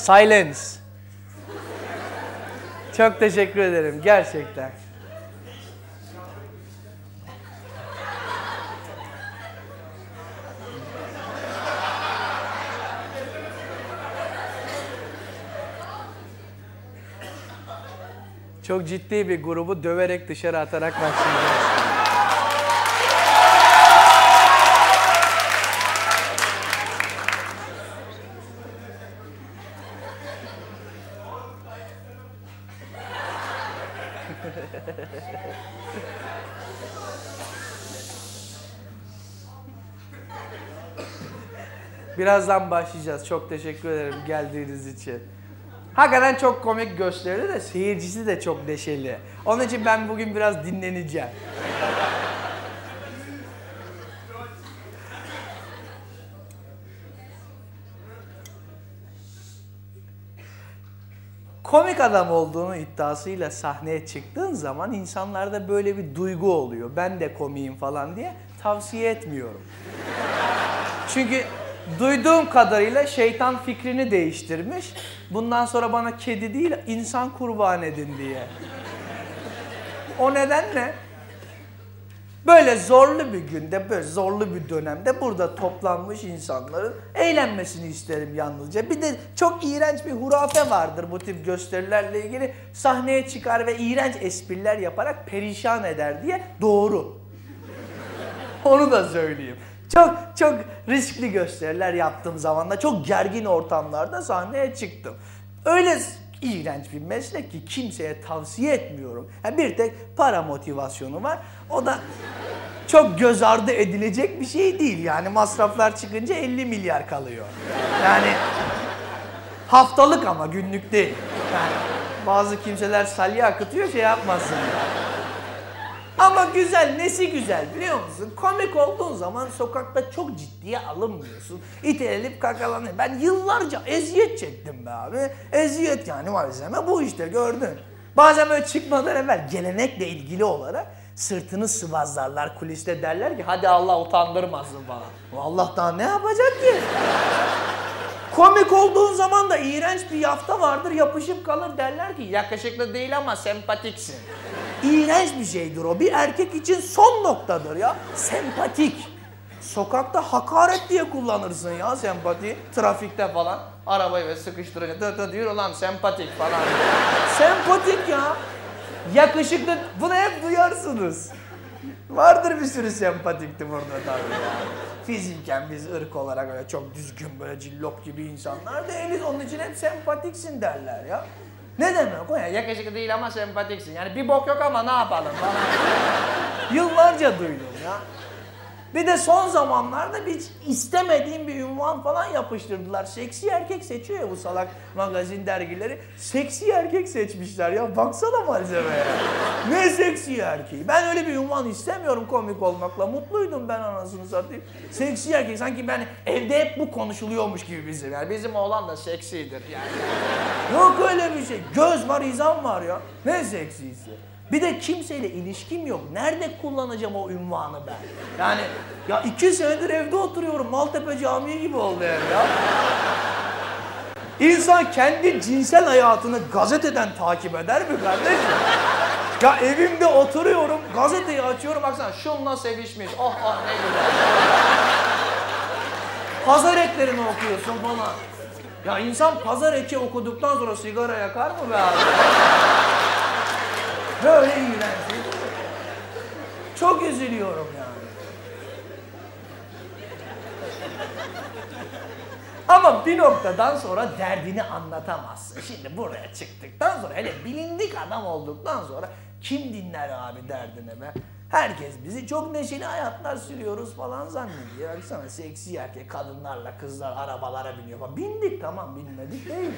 Silence. Çok teşekkür ederim gerçekten. Çok ciddi bir grubu döverek dışarı atarak başlayacağız. Birazdan başlayacağız. Çok teşekkür ederim geldiğiniz için. Hakikaten çok komik gösterdi de seyircisi de çok neşeli. Onun için ben bugün biraz dinleneceğim. komik adam olduğunu iddiasıyla sahneye çıktığın zaman insanlarda böyle bir duygu oluyor. Ben de komiyim falan diye tavsiye etmiyorum. Çünkü duyduğum kadarıyla şeytan fikrini değiştirmiş. Bundan sonra bana kedi değil insan kurban edin diye. O nedenle böyle zorlu bir günde, böyle zorlu bir dönemde burada toplanmış insanların eğlenmesini isterim yalnızca. Bir de çok iğrenç bir hurafe vardır bu tip gösterilerle ilgili. Sahneye çıkar ve iğrenç espriler yaparak perişan eder diye doğru. Onu da söyleyeyim. Çok çok riskli gösteriler yaptığım zaman da çok gergin ortamlarda sahneye çıktım. Öyle iğrenç bir meslek ki kimseye tavsiye etmiyorum. Yani bir tek para motivasyonu var. O da çok göz ardı edilecek bir şey değil. Yani masraflar çıkınca 50 milyar kalıyor. Yani haftalık ama günlük değil. Yani bazı kimseler salya akıtıyor şey yapmasın. Ama güzel, nesi güzel biliyor musun? Komik olduğun zaman sokakta çok ciddiye alınmıyorsun. İtelelip kakalanıyor. Ben yıllarca eziyet çektim be abi. Eziyet yani malzeme bu işte gördün. Bazen böyle çıkmadan evvel gelenekle ilgili olarak sırtını sıvazlarlar kuliste derler ki hadi Allah utandırmasın bana. Allah daha ne yapacak ki? Komik olduğun zaman da iğrenç bir yafta vardır yapışıp kalır derler ki yakışıklı değil ama sempatiksin. İğrenç bir şeydir o. Bir erkek için son noktadır ya. Sempatik. Sokakta hakaret diye kullanırsın ya sempati. Trafikte falan. Arabayı ve sıkıştırınca dı dı diyor ulan sempatik falan. sempatik ya. Yakışıklı. Bunu hep duyarsınız. Vardır bir sürü sempatikti burada tabii ya. Fiziken biz ırk olarak öyle çok düzgün böyle cillop gibi insanlar değiliz. Onun için hep sempatiksin derler ya. Ne demek o ya? Yakışıklı değil ama sempatiksin. Yani bir bok yok ama ne yapalım falan. Yıllarca duydum ya. Bir de son zamanlarda bir istemediğim bir ünvan falan yapıştırdılar. Seksi erkek seçiyor ya bu salak magazin dergileri. Seksi erkek seçmişler ya. Baksana malzemeye. ne seksi erkeği? Ben öyle bir ünvan istemiyorum komik olmakla. Mutluydum ben anasını satayım. Seksi erkek. Sanki ben evde hep bu konuşuluyormuş gibi bizim. Yani bizim oğlan da seksidir yani. Yok öyle bir şey. Göz var, izan var ya. Ne seksisi? Bir de kimseyle ilişkim yok. Nerede kullanacağım o ünvanı ben? Yani ya iki senedir evde oturuyorum. Maltepe Camii gibi oldu ev ya. İnsan kendi cinsel hayatını gazeteden takip eder mi kardeşim? Ya evimde oturuyorum, gazeteyi açıyorum baksana şunla sevişmiş. Oh oh ne güzel. Pazar eklerini okuyorsun falan. Ya insan pazar eki okuduktan sonra sigara yakar mı be abi? Böyle iğrenç. Çok üzülüyorum yani. Ama bir noktadan sonra derdini anlatamazsın. Şimdi buraya çıktıktan sonra hele bilindik adam olduktan sonra kim dinler abi derdini be? Herkes bizi çok neşeli hayatlar sürüyoruz falan zannediyor. Baksana seksi erkek kadınlarla kızlar arabalara biniyor falan. Bindik tamam binmedik değil.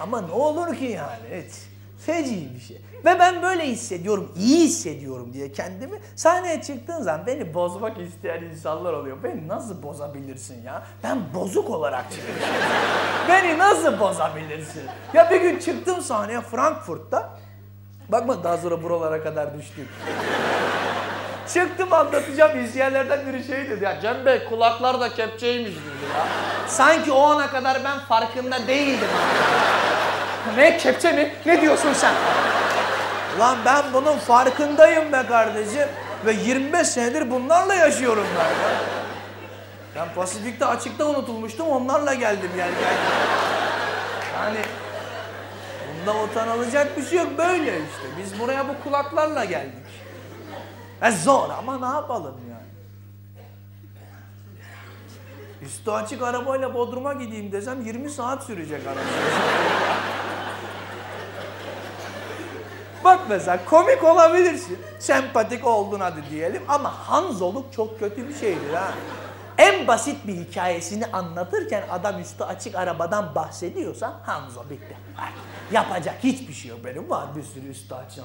Ama ne olur ki yani hiç. Feci bir şey. Ve ben böyle hissediyorum, iyi hissediyorum diye kendimi. Sahneye çıktığın zaman beni bozmak isteyen insanlar oluyor. Beni nasıl bozabilirsin ya? Ben bozuk olarak çıkmışım. beni nasıl bozabilirsin? Ya bir gün çıktım sahneye Frankfurt'ta. Bakma daha sonra buralara kadar düştük. Çıktım anlatacağım izleyenlerden biri şey dedi ya Cem Bey kulaklar da kepçeymiş dedi ya. Sanki o ana kadar ben farkında değildim. Ne kepçe mi? Ne diyorsun sen? Lan ben bunun farkındayım be kardeşim. Ve 25 senedir bunlarla yaşıyorum ben. Ben Pasifik'te açıkta unutulmuştum onlarla geldim yani. Yani bunda utanılacak bir şey yok böyle işte. Biz buraya bu kulaklarla geldik. E zor ama ne yapalım yani. Üstü açık arabayla Bodrum'a gideyim desem 20 saat sürecek araba. Bak mesela komik olabilirsin. Sempatik oldun hadi diyelim ama Hanzoluk çok kötü bir şeydir ha. En basit bir hikayesini anlatırken adam üstü açık arabadan bahsediyorsa Hanzo bitti. Yapacak hiçbir şey yok benim var bir sürü üstü açık.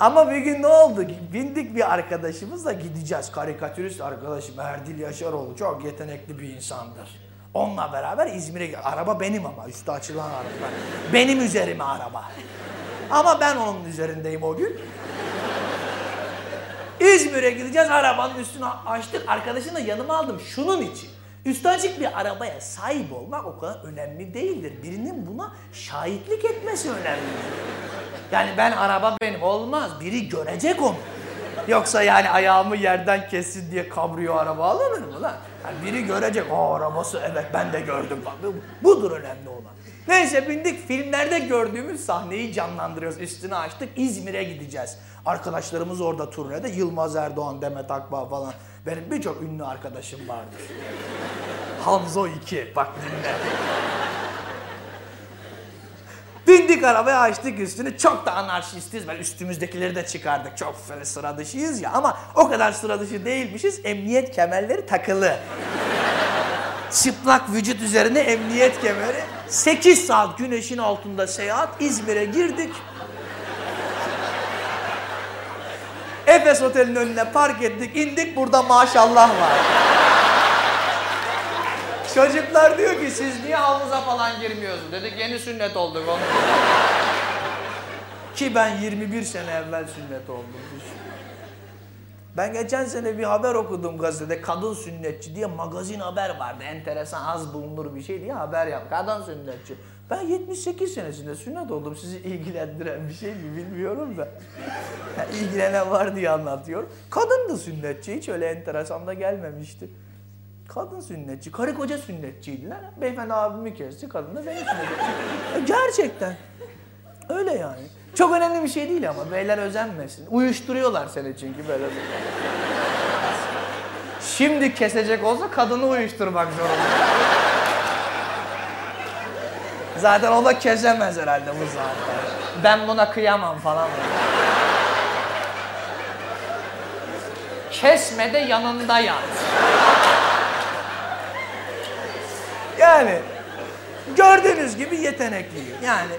Ama bir gün ne oldu? Bindik bir arkadaşımızla gideceğiz. Karikatürist arkadaşım Erdil Yaşaroğlu çok yetenekli bir insandır. Onunla beraber İzmir'e araba benim ama üstü açılan araba. Benim üzerime araba. Ama ben onun üzerindeyim o gün. İzmir'e gideceğiz arabanın üstünü açtık. Arkadaşını da yanıma aldım şunun için. Üstü açık bir arabaya sahip olmak o kadar önemli değildir. Birinin buna şahitlik etmesi önemlidir. Yani ben araba benim olmaz. Biri görecek onu. Yoksa yani ayağımı yerden kessin diye kabriyo araba alınır mı lan? Yani biri görecek. O arabası evet ben de gördüm. Budur önemli olan. Neyse bindik filmlerde gördüğümüz sahneyi canlandırıyoruz. Üstünü açtık İzmir'e gideceğiz. Arkadaşlarımız orada turnede. Yılmaz Erdoğan, Demet Akbağ falan. Benim birçok ünlü arkadaşım vardır. Hanzo 2 bak dinle. Bindik arabaya açtık üstünü. Çok da anarşistiz. Ben üstümüzdekileri de çıkardık. Çok sıra dışıyız ya. Ama o kadar sıra dışı değilmişiz. Emniyet kemerleri takılı. Çıplak vücut üzerine emniyet kemeri. 8 saat güneşin altında seyahat. İzmir'e girdik. Efes Otel'in önüne park ettik. indik burada maşallah var. Çocuklar diyor ki siz niye havuza falan girmiyorsunuz? Dedik yeni sünnet olduk. Ki ben 21 sene evvel sünnet oldum. düşün. Ben geçen sene bir haber okudum gazetede. Kadın sünnetçi diye magazin haber vardı. Enteresan az bulunur bir şey diye haber yap. Kadın sünnetçi. Ben 78 senesinde sünnet oldum. Sizi ilgilendiren bir şey mi bilmiyorum da. Ya, İlgilenen var diye anlatıyorum. Kadın da sünnetçi. Hiç öyle enteresan da gelmemişti. Kadın sünnetçi, karı koca sünnetçiydiler. Beyefendi abimi kesti, kadın da beni sünnetçi. Gerçekten. Öyle yani. Çok önemli bir şey değil ama beyler özenmesin. Uyuşturuyorlar seni çünkü böyle. Şimdi kesecek olsa kadını uyuşturmak zorunda. Zaten o da kesemez herhalde bu saatte. Ben buna kıyamam falan. Kesme de yanında yat. Yani gördüğünüz gibi yetenekliyim. Yani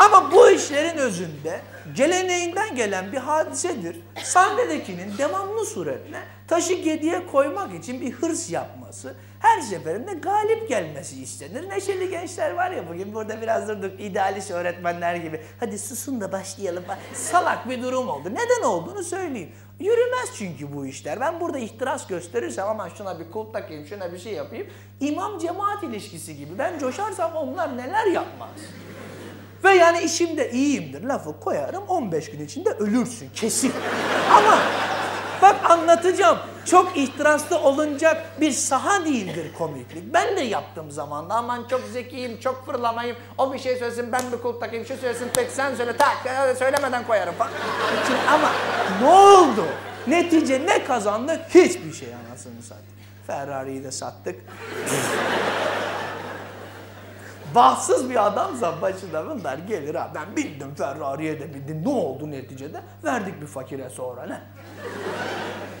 ama bu işlerin özünde geleneğinden gelen bir hadisedir. Sahnedekinin devamlı suretle taşı gediye koymak için bir hırs yapması, her seferinde galip gelmesi istenir. Neşeli gençler var ya bugün burada biraz durduk idealist öğretmenler gibi. Hadi susun da başlayalım. Salak bir durum oldu. Neden olduğunu söyleyeyim. Yürümez çünkü bu işler. Ben burada ihtiras gösterirsem ama şuna bir kul takayım, şuna bir şey yapayım. İmam cemaat ilişkisi gibi. Ben coşarsam onlar neler yapmaz. Ve yani işimde iyiyimdir lafı koyarım 15 gün içinde ölürsün kesin. Ama bak anlatacağım. Çok ihtiraslı olunacak bir saha değildir komiklik. Ben de yaptığım zamanda aman çok zekiyim, çok fırlamayım. O bir şey söylesin ben bir kulp takayım, şu söylesin pek sen söyle tak öyle söylemeden koyarım falan. Ama ne oldu? Netice ne kazandık? Hiçbir şey anasını sattık. Ferrari'yi de sattık. Bahtsız bir adamsa başına bunlar gelir ha. Ben bindim Ferrari'ye de bindim. Ne oldu neticede? Verdik bir fakire sonra ne?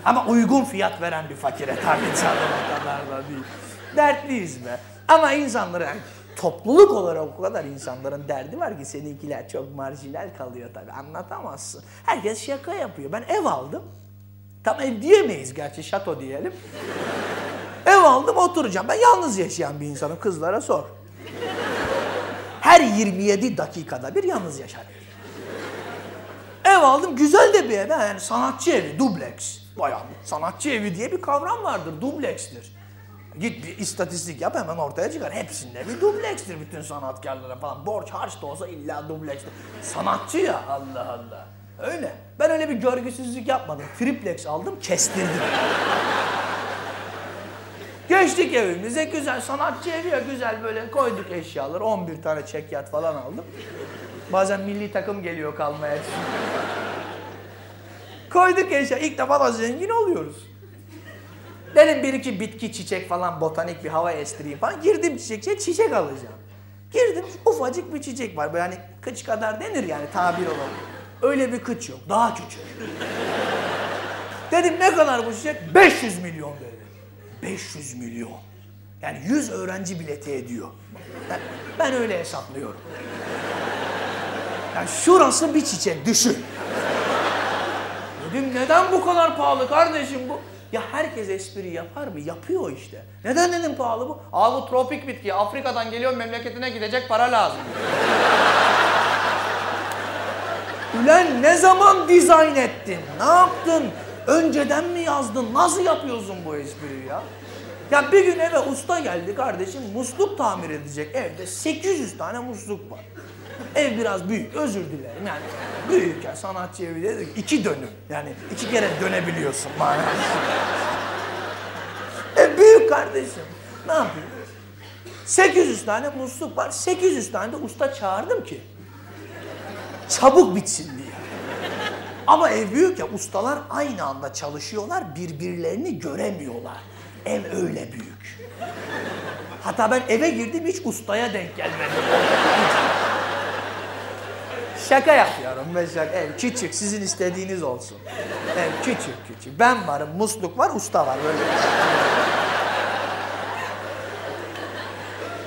Ama uygun fiyat veren bir fakire tabii o da değil. Dertliyiz be. Ama insanlara yani topluluk olarak o kadar insanların derdi var ki seninkiler çok marjinal kalıyor tabii anlatamazsın. Herkes şaka yapıyor. Ben ev aldım. Tam ev diyemeyiz gerçi şato diyelim. ev aldım oturacağım. Ben yalnız yaşayan bir insanım kızlara sor. Her 27 dakikada bir yalnız yaşarım. Ev aldım. Güzel de bir ev. Yani sanatçı evi, dubleks. Bayağı sanatçı evi diye bir kavram vardır. Dublekstir. Git bir istatistik yap hemen ortaya çıkar. Hepsinde bir dublekstir bütün sanatkarlara falan. Borç harç da olsa illa dublekstir. Sanatçı ya Allah Allah. Öyle. Ben öyle bir görgüsüzlük yapmadım. Triplex aldım kestirdim. Geçtik evimize güzel sanatçı evi ya güzel böyle koyduk eşyaları 11 tane çekyat falan aldım. Bazen milli takım geliyor kalmaya. koyduk eşya ilk defa da zengin oluyoruz. Dedim bir iki bitki çiçek falan botanik bir hava estireyim falan. Girdim çiçekçiye çiçek alacağım. Girdim ufacık bir çiçek var böyle hani kıç kadar denir yani tabir olarak. Öyle bir kıç yok daha küçük. Dedim ne kadar bu çiçek? 500 milyon dedi. 500 milyon. Yani 100 öğrenci bileti ediyor. Ben, ben öyle hesaplıyorum. Yani şurası bir çiçek düşün. Dedim neden bu kadar pahalı kardeşim bu? Ya herkes espri yapar mı? Yapıyor işte. Neden dedim pahalı bu? Abi bu tropik bitki. Afrika'dan geliyor memleketine gidecek para lazım. Ulan ne zaman dizayn ettin? Ne yaptın? Önceden mi yazdın? Nasıl yapıyorsun bu espriyi ya? Ya bir gün eve usta geldi kardeşim musluk tamir edecek. Evde 800 tane musluk var. Ev biraz büyük özür dilerim yani büyük ya sanatçı evi dedik iki dönüm yani iki kere dönebiliyorsun manası. Ev büyük kardeşim ne yapayım? 800 tane musluk var 800 tane de usta çağırdım ki çabuk bitsin diye. Ama ev büyük ya ustalar aynı anda çalışıyorlar birbirlerini göremiyorlar. Ev öyle büyük. Hatta ben eve girdim hiç ustaya denk gelmedim. Şaka yapıyorum ben şaka. Ev küçük sizin istediğiniz olsun. Ev küçük küçük. Ben varım musluk var usta var böyle.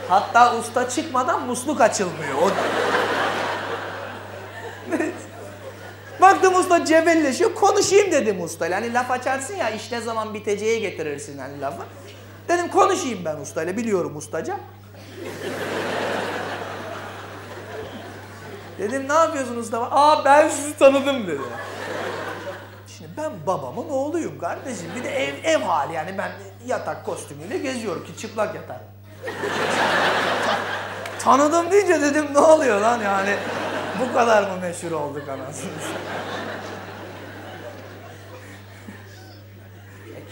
Hatta usta çıkmadan musluk açılmıyor. O... usta cebelleşiyor. Konuşayım dedim ustayla. Hani laf açarsın ya iş ne zaman biteceğe getirirsin hani lafı. Dedim konuşayım ben ustayla. Biliyorum ustaca. Dedim ne yapıyorsun usta? Aa ben sizi tanıdım dedi. Şimdi ben babamın oğluyum kardeşim. Bir de ev, ev hali yani ben yatak kostümüyle geziyorum ki çıplak yatarım. Tanıdım deyince dedim ne oluyor lan yani. Bu kadar mı meşhur olduk anasını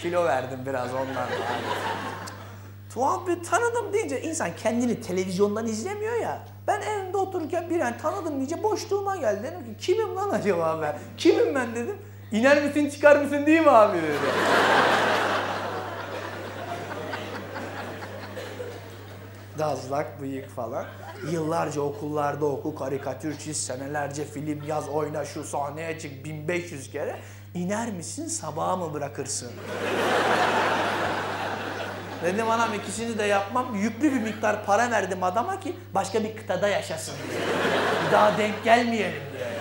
Kilo verdim biraz ondan. Yani. Tuhaf bir tanıdım deyince insan kendini televizyondan izlemiyor ya. Ben evimde otururken bir an tanıdım deyince boşluğuma geldi. Dedim ki kimim lan acaba ben? Kimim ben dedim. İner misin çıkar mısın değil mi abi dedi. Dazlak, bıyık falan. Yıllarca okullarda oku, karikatür çiz, senelerce film yaz, oyna şu sahneye çık 1500 kere. İner misin sabaha mı bırakırsın? Dedim anam ikisini de yapmam. Yüklü bir miktar para verdim adama ki başka bir kıtada yaşasın daha denk gelmeyelim diye.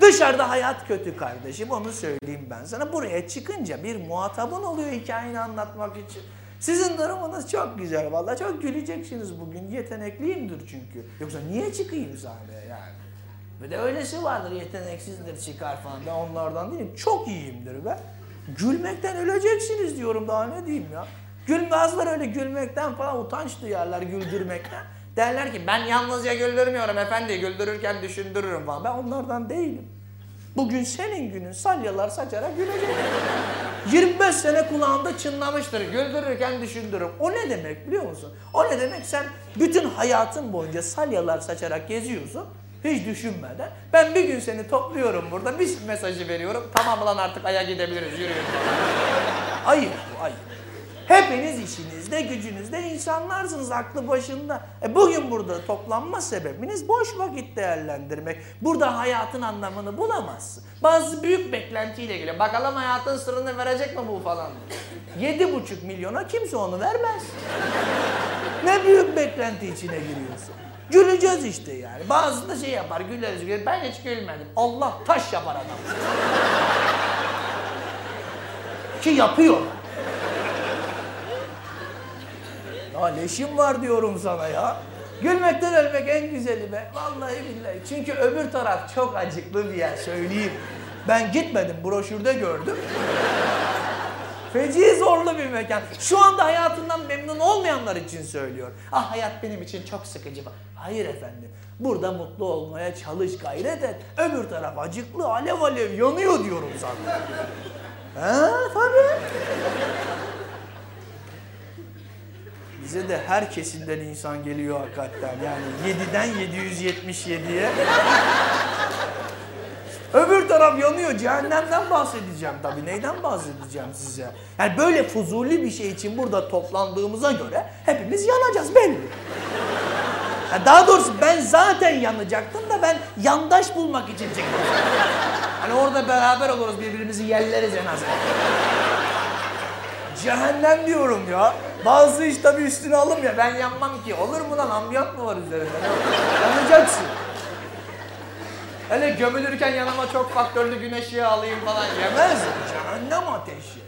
Dışarıda hayat kötü kardeşim onu söyleyeyim ben sana. Buraya çıkınca bir muhatabın oluyor hikayeni anlatmak için. Sizin durumunuz çok güzel vallahi çok güleceksiniz bugün. Yetenekliyimdir çünkü. Yoksa niye çıkayım sahneye yani? Ve de öylesi vardır yeteneksizdir çıkar falan. Ben onlardan değilim. Çok iyiyimdir be. Gülmekten öleceksiniz diyorum daha ne diyeyim ya. Gül bazıları öyle gülmekten falan utanç duyarlar güldürmekten. Derler ki ben yalnızca güldürmüyorum efendi güldürürken düşündürürüm falan. Ben onlardan değilim. Bugün senin günün salyalar saçarak gülecek. 25 sene kulağında çınlamıştır. Güldürürken düşündürürüm. O ne demek biliyor musun? O ne demek sen bütün hayatın boyunca salyalar saçarak geziyorsun. Hiç düşünmeden. Ben bir gün seni topluyorum burada. Bir mesajı veriyorum. Tamam lan artık aya gidebiliriz yürüyün. Ayıp bu ayıp. Hepiniz işinizde, gücünüzde insanlarsınız aklı başında. E bugün burada toplanma sebebiniz boş vakit değerlendirmek. Burada hayatın anlamını bulamazsın. Bazı büyük beklentiyle geliyor. Bakalım hayatın sırrını verecek mi bu falan. Yedi buçuk milyona kimse onu vermez. ne büyük beklenti içine giriyorsun. Güleceğiz işte yani. Bazı da şey yapar, güleriz, güleriz. Ben hiç gülmedim. Allah taş yapar adam. Ki yapıyorlar. Ya leşim var diyorum sana ya. Gülmekten ölmek en güzeli be. Vallahi billahi. Çünkü öbür taraf çok acıklı bir yer söyleyeyim. Ben gitmedim broşürde gördüm. Feci zorlu bir mekan. Şu anda hayatından memnun olmayanlar için söylüyor. Ah hayat benim için çok sıkıcı. Hayır efendim. Burada mutlu olmaya çalış, gayret et. Öbür taraf acıklı, alev alev yanıyor diyorum sana. Ha tabii. Bize de her kesimden insan geliyor hakikaten. Yani 7'den 777'ye. Öbür taraf yanıyor. Cehennemden bahsedeceğim tabii. Neyden bahsedeceğim size? Yani böyle fuzuli bir şey için burada toplandığımıza göre hepimiz yanacağız belli. Yani daha doğrusu ben zaten yanacaktım da ben yandaş bulmak için çıktım. Hani orada beraber oluruz birbirimizi yelleriz en azından. Cehennem diyorum ya. Bazı iş tabii üstüne alım ya. Ben yanmam ki. Olur mu lan? Ambiyant mı var üzerinde? Yanacaksın. Hele gömülürken yanıma çok faktörlü güneş yağı alayım falan yemez. Cehennem ateşi.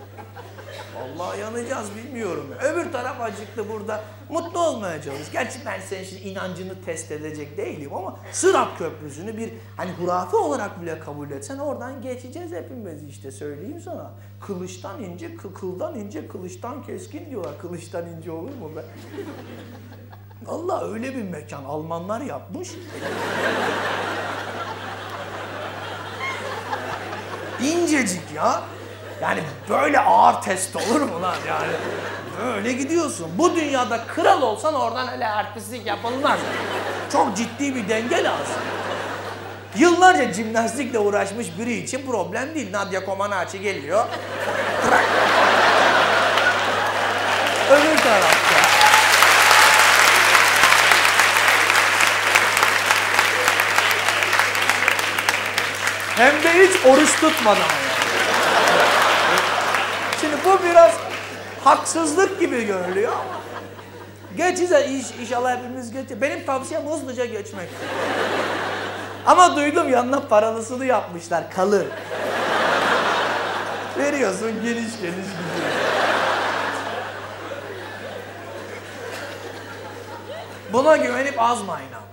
Allah yanacağız bilmiyorum. Öbür taraf acıktı burada. Mutlu olmaya çalış. Gerçi ben senin şimdi inancını test edecek değilim ama Sırat Köprüsü'nü bir hani hurafe olarak bile kabul etsen oradan geçeceğiz hepimiz işte söyleyeyim sana. Kılıçtan ince, kı- kıldan ince, kılıçtan keskin diyorlar. Kılıçtan ince olur mu be? Allah öyle bir mekan Almanlar yapmış. İncecik ya. Yani böyle ağır test olur mu lan yani? Böyle gidiyorsun. Bu dünyada kral olsan oradan öyle artistlik yapılmaz. Çok ciddi bir denge lazım. Yıllarca jimnastikle uğraşmış biri için problem değil. Nadia Comaneci geliyor. Öbür tarafta. Hem de hiç oruç tutmadan yani. Şimdi bu biraz haksızlık gibi görülüyor ama geçeceğiz iş, inşallah hepimiz geçeceğiz. Benim tavsiyem hızlıca geçmek. Ama duydum yanına paralısını yapmışlar kalır. Veriyorsun geniş geniş gidiyor. Buna güvenip azmayın ama.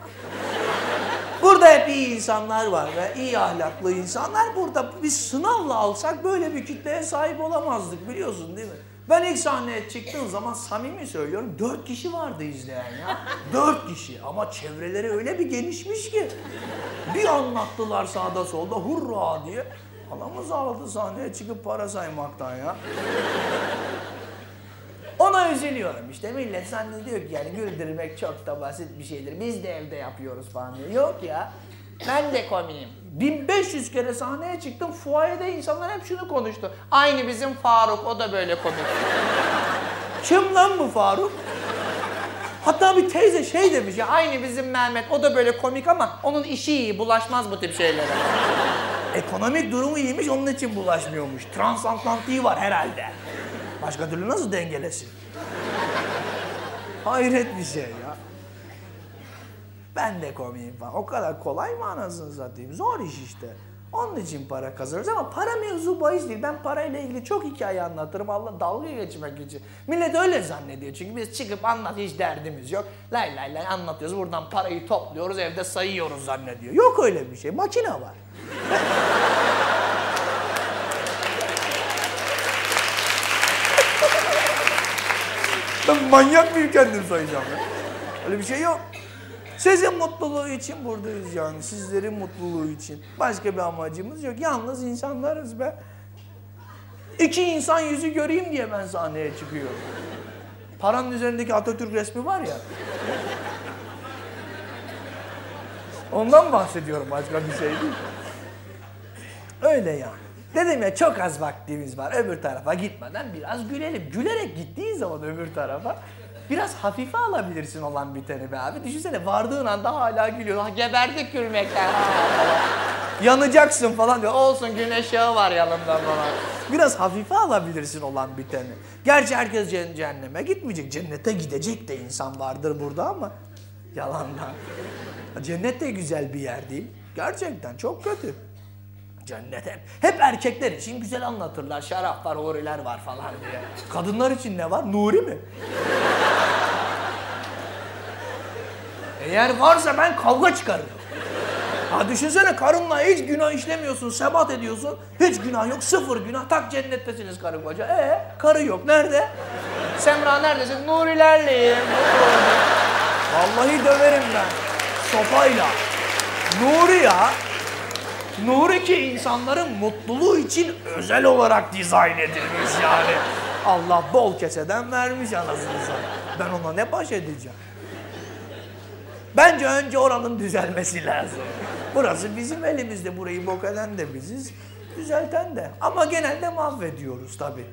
Burada hep iyi insanlar var ve iyi ahlaklı insanlar. Burada biz sınavla alsak böyle bir kitleye sahip olamazdık biliyorsun değil mi? Ben ilk sahneye çıktığım zaman samimi söylüyorum dört kişi vardı izleyen ya. Dört kişi ama çevreleri öyle bir genişmiş ki. Bir anlattılar sağda solda hurra diye. Anamız ağladı sahneye çıkıp para saymaktan ya. Ona üzülüyorum işte millet zannediyor ki yani güldürmek çok da basit bir şeydir. Biz de evde yapıyoruz falan diyor. Yok ya ben de komiyim. 1500 kere sahneye çıktım fuayede insanlar hep şunu konuştu. Aynı bizim Faruk o da böyle komik. Kim lan bu Faruk? Hatta bir teyze şey demiş ya aynı bizim Mehmet o da böyle komik ama onun işi iyi bulaşmaz bu tip şeylere. Ekonomik durumu iyiymiş onun için bulaşmıyormuş. Transatlantiği var herhalde. Başka türlü nasıl dengelesin? Hayret bir şey ya. Ben de komiyim falan. O kadar kolay mı anasını satayım? Zor iş işte. Onun için para kazanırız ama para mevzu bahis değil. Ben parayla ilgili çok hikaye anlatırım. Allah dalga geçmek için. Millet öyle zannediyor. Çünkü biz çıkıp anlat hiç derdimiz yok. Lay lay lay anlatıyoruz. Buradan parayı topluyoruz. Evde sayıyoruz zannediyor. Yok öyle bir şey. Makine var. Ben manyak mıyım kendim sayacağım ya? Öyle bir şey yok. Sizin mutluluğu için buradayız yani. Sizlerin mutluluğu için. Başka bir amacımız yok. Yalnız insanlarız be. İki insan yüzü göreyim diye ben sahneye çıkıyorum. Paranın üzerindeki Atatürk resmi var ya. Ondan bahsediyorum başka bir şey değil. Öyle yani. Dedim ya çok az vaktimiz var öbür tarafa gitmeden biraz gülelim. Gülerek gittiğin zaman öbür tarafa biraz hafife alabilirsin olan biteni be abi. Düşünsene vardığın anda hala gülüyor. Ha, geberdik gülmekten. Yanacaksın falan diyor. Olsun güneş yağı var yanımda falan. Biraz hafife alabilirsin olan biteni. Gerçi herkes ceh- cehenneme gitmeyecek. Cennete gidecek de insan vardır burada ama yalandan. Cennet de güzel bir yer değil. Gerçekten çok kötü. Cennet hep, hep erkekler için güzel anlatırlar. Şarap var, huriler var falan diye. Kadınlar için ne var? Nuri mi? Eğer varsa ben kavga çıkarırım. Ha düşünsene karınla hiç günah işlemiyorsun, sebat ediyorsun. Hiç günah yok, sıfır günah. Tak cennettesiniz karı koca. E karı yok. Nerede? Semra neredesin? Nurilerleyim. Vallahi döverim ben. Sopayla. Nuri ya. Nuri ki insanların mutluluğu için özel olarak dizayn edilmiş yani. Allah bol keseden vermiş anasını satayım. Ben ona ne baş edeceğim? Bence önce oranın düzelmesi lazım. Burası bizim elimizde. Burayı bok eden de biziz, düzelten de. Ama genelde mahvediyoruz tabii.